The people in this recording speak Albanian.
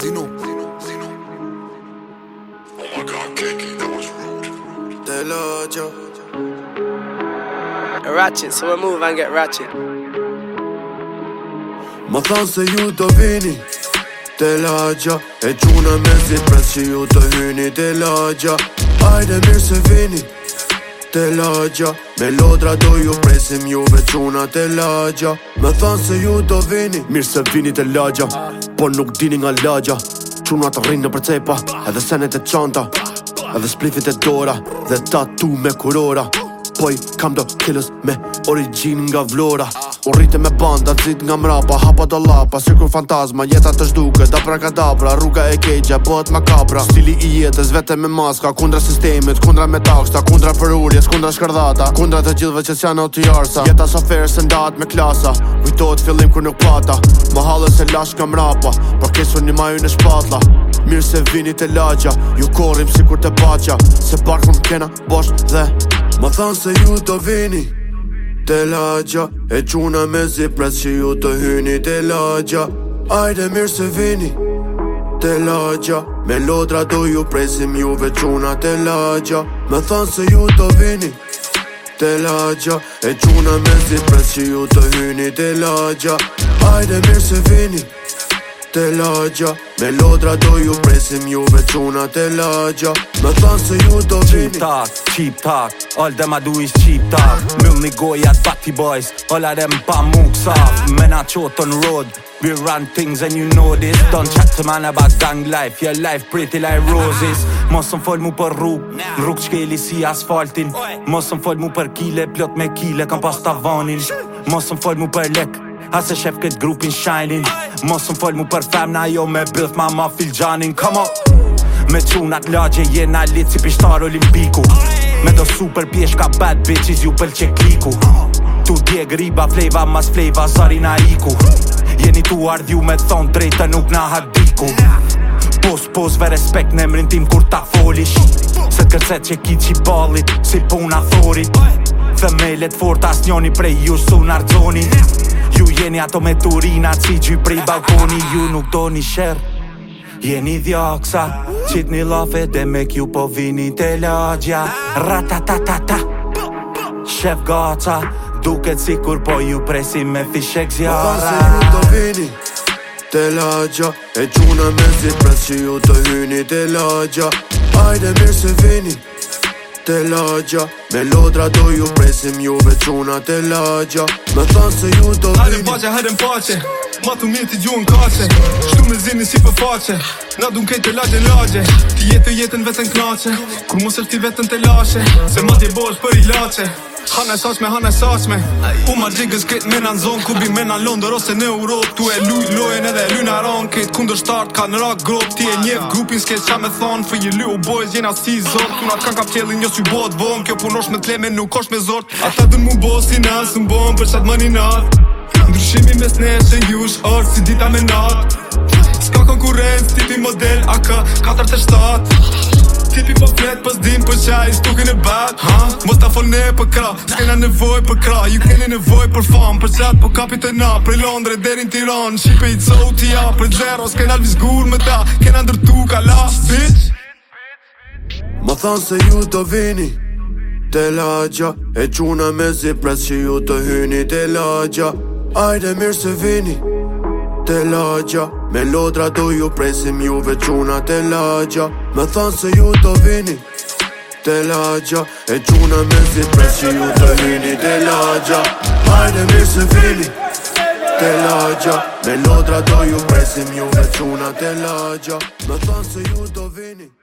Zino. Zino. Zino. Oh my god, KK, that was rude. The Lord, yo. Ratchet, so we move and get ratchet. Ma France aiuto vini della già E giù una mezza prezzi aiuto vini della già Hai da mirse vini të lagja Me lodra do ju presim juve Quna të lagja Me thanë se ju do vini Mirë se vini të lagja Po nuk dini nga lagja Quna të rrinë në përcepa Edhe senet e qanta Edhe splifit e dora Dhe tatu me kurora Poj kam do kilos me origin nga vlora U rritë me banda, zit nga mrapa, hapa do lapa Si kur fantazma, jeta të shduke, da pra Rruga e kejgja, bëhet ma Stili i jetës, vete me maska Kundra sistemit, kundra me taksta Kundra për urjes, kundra shkardhata Kundra të gjithve që s'jana o të jarsa Jeta sa ferë se ndat me klasa Vujtojt fillim kur nuk pata Më halën se lash nga mrapa Por kesu një maju në shpatla Mirë se vini të lagja Ju korim si kur të bacha Se barkën kena bosh dhe Më thanë se ju të vini të lagja E quna me zi pres që ju të hyni të lagja Ajde mirë se vini të lagja Me lodra do ju presim juve quna të lagja Me thonë se ju të vini të lagja E quna me zi pres që ju të hyni të lagja Ajde mirë se vini të lagja të lagja Me lodra do ju presim juve quna të lagja Me thanë se ju do vini Cheap talk, cheap talk All dem ma du is cheap talk Me një goja të boys All a dem pa muksa Me na qotë on road We run things and you know this Don't chat to man about gang life Your life pretty like roses Mos më fol mu për rrug Rrug qkeli si asfaltin Mos më fol mu për kile Plot me kile kam pas tavanin Mos më fol mu për lek Ase shef këtë grupin shining Mos më fëllë mu për femna jo me bilf ma ma fil gjanin Come on Me qunat lagje jena lit si pishtar olimpiku Me do super pjesh ka bad bitches ju pëll që kliku Tu dje griba flejva mas flejva zari na iku Jeni tu ardhju me thon drejta nuk na hadiku Pos pos ve respekt në emrin tim kur ta folish Se të kërset që ki qi balit si puna thori Themelet fort as njoni prej ju su nartoni ju jeni ato me turina Qi gjy pri balkoni ju nuk do një shër Jeni dhjoksa Qit një lafe dhe me kju po vini të lëgja Ratatatata Shef gaca Duket si kur po ju presi me fishek zjara Po pasi ju do vini të lëgja E quna me zi pres që ju të hyni të lëgja Ajde mirë se vini të lagja Me lodra do ju presim juve quna të lagja Me thasë ju do vini Hadim pace, hadim pace Ma të mirë të gjuhën kase Shtu me zinë si për faqe Na dun kejtë të lagje lagje Ti jetë të jetën vetën knaqe Kur musër ti vetën të lashe Se ma t'je bosh për i lache Hanë e sashme, hanë e sashme U ma gjigës këtë me në nëzonë Kubi me në Londër ose në Europë Tu e luj lojen edhe e luj në aronë Këtë kundër shtartë ka në rakë grobë Ti e njefë grupin s'ke qa me thonë Fë i luj u bojës jena si zonë Tu na kanë ka pjellin njës jo që i botë bonë Kjo punosh me me nuk osh me zortë Ata dënë mu bo si nësë në bonë Për qatë më një nëtë Ndryshimi mes nesh e njush është si dita me nat Ska konkurencë, tipi model AK 47 Tipi po flet, po s'dim, po qaj, stukin e bat ha? Mo ta fone për kra, s'kena nevoj për kra Ju keni nevoj për fam, për qat, po kapit e na Pre Londre, derin Tiran, Shqipe i Tzou t'ja Pre Zero, s'kena lvizgur me ta, kena ndërtu ka la Bitch Ma thanë se ju të vini Te lagja E quna me zipres që ju të hyni Te lagja Ajde mirë se vini Te lagja Me lodra do ju presim ju veçuna Te lagja Me thanë se ju do vini Te lagja E quna me si presim ju të vini Te lagja Ajde mirë se vini Te lagja Me lodra do ju presim ju veçuna Te lagja Me thanë se ju do vini